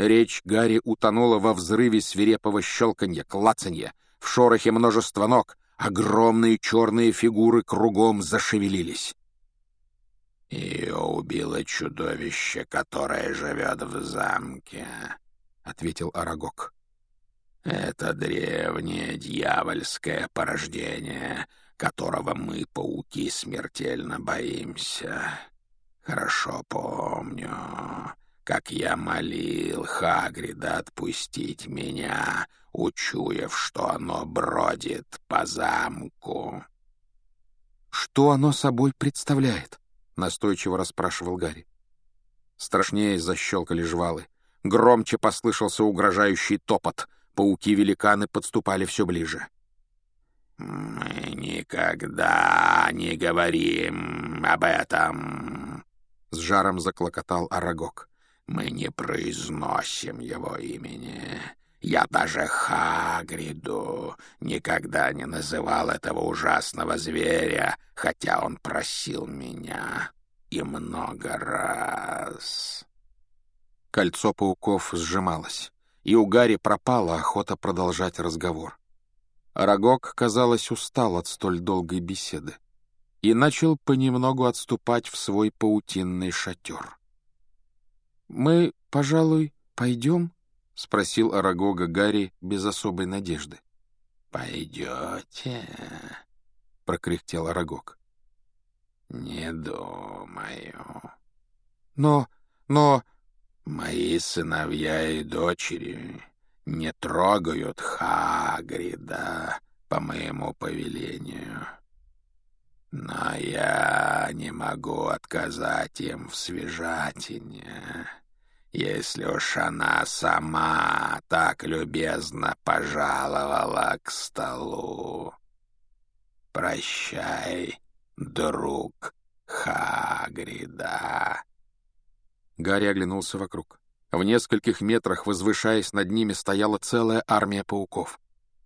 Речь Гарри утонула во взрыве свирепого щелканья, клацанья, в шорохе множества ног. Огромные черные фигуры кругом зашевелились. «Ее убило чудовище, которое живет в замке», — ответил Арагог. «Это древнее дьявольское порождение, которого мы, пауки, смертельно боимся. Хорошо помню, как я молил Хагрида отпустить меня, учуяв, что оно бродит по замку». «Что оно собой представляет?» — настойчиво расспрашивал Гарри. Страшнее защелкали жвалы. Громче послышался угрожающий топот. Пауки-великаны подступали все ближе. «Мы никогда не говорим об этом», — с жаром заклокотал Арагог. «Мы не произносим его имени. Я даже Хагриду никогда не называл этого ужасного зверя, хотя он просил меня и много раз». Кольцо пауков сжималось, и у Гарри пропала охота продолжать разговор. Арагог, казалось, устал от столь долгой беседы и начал понемногу отступать в свой паутинный шатер. «Мы, пожалуй, пойдем?» — спросил Арагога Гарри без особой надежды. «Пойдете?» — прокряхтел Арагог. «Не думаю». «Но... но...» «Мои сыновья и дочери не трогают Хагрида по моему повелению. Но я не могу отказать им в свежатине, если уж она сама так любезно пожаловала к столу. Прощай, друг Хагрида». Гарри оглянулся вокруг. В нескольких метрах, возвышаясь над ними, стояла целая армия пауков.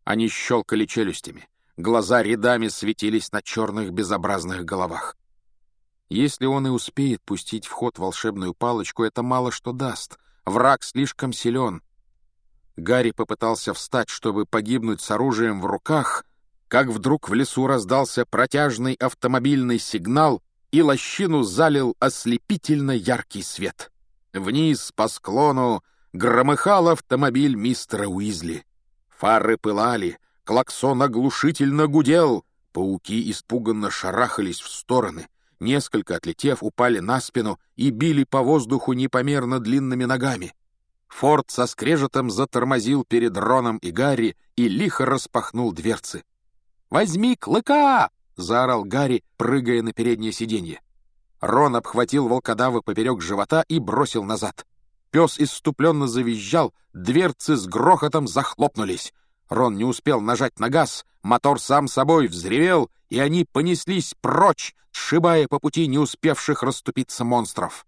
Они щелкали челюстями. Глаза рядами светились на черных безобразных головах. Если он и успеет пустить в ход волшебную палочку, это мало что даст. Враг слишком силен. Гарри попытался встать, чтобы погибнуть с оружием в руках, как вдруг в лесу раздался протяжный автомобильный сигнал, и лощину залил ослепительно яркий свет. Вниз по склону громыхал автомобиль мистера Уизли. Фары пылали, клаксон оглушительно гудел, пауки испуганно шарахались в стороны, несколько, отлетев, упали на спину и били по воздуху непомерно длинными ногами. Форд со скрежетом затормозил перед Роном и Гарри и лихо распахнул дверцы. «Возьми клыка!» — заорал Гарри, прыгая на переднее сиденье. Рон обхватил волкодава поперек живота и бросил назад. Пес иступленно завизжал, дверцы с грохотом захлопнулись. Рон не успел нажать на газ, мотор сам собой взревел, и они понеслись прочь, сшибая по пути не успевших расступиться монстров.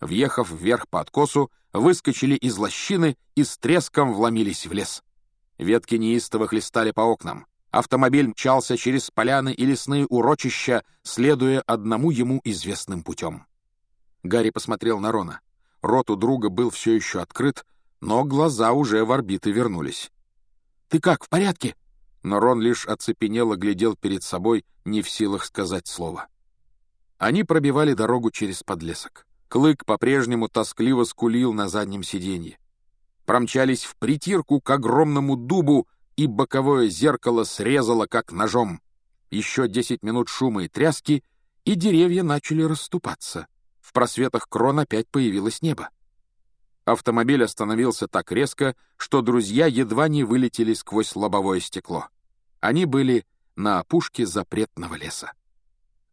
Въехав вверх по откосу, выскочили из лощины и с треском вломились в лес. Ветки неистово хлестали по окнам. Автомобиль мчался через поляны и лесные урочища, следуя одному ему известным путем. Гарри посмотрел на Рона. Рот у друга был все еще открыт, но глаза уже в орбиты вернулись. «Ты как, в порядке?» Но Рон лишь оцепенело глядел перед собой, не в силах сказать слова. Они пробивали дорогу через подлесок. Клык по-прежнему тоскливо скулил на заднем сиденье. Промчались в притирку к огромному дубу, и боковое зеркало срезало как ножом. Еще десять минут шума и тряски, и деревья начали расступаться. В просветах крон опять появилось небо. Автомобиль остановился так резко, что друзья едва не вылетели сквозь лобовое стекло. Они были на опушке запретного леса.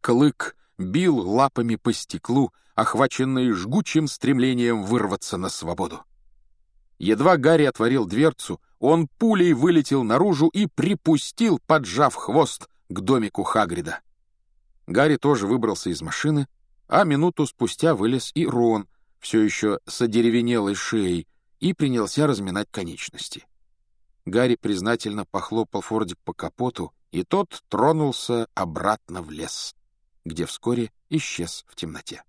Клык бил лапами по стеклу, охваченный жгучим стремлением вырваться на свободу. Едва Гарри отворил дверцу, он пулей вылетел наружу и припустил, поджав хвост, к домику Хагрида. Гарри тоже выбрался из машины, а минуту спустя вылез и Рон, все еще с одеревенелой шеей, и принялся разминать конечности. Гарри признательно похлопал Фордик по капоту, и тот тронулся обратно в лес, где вскоре исчез в темноте.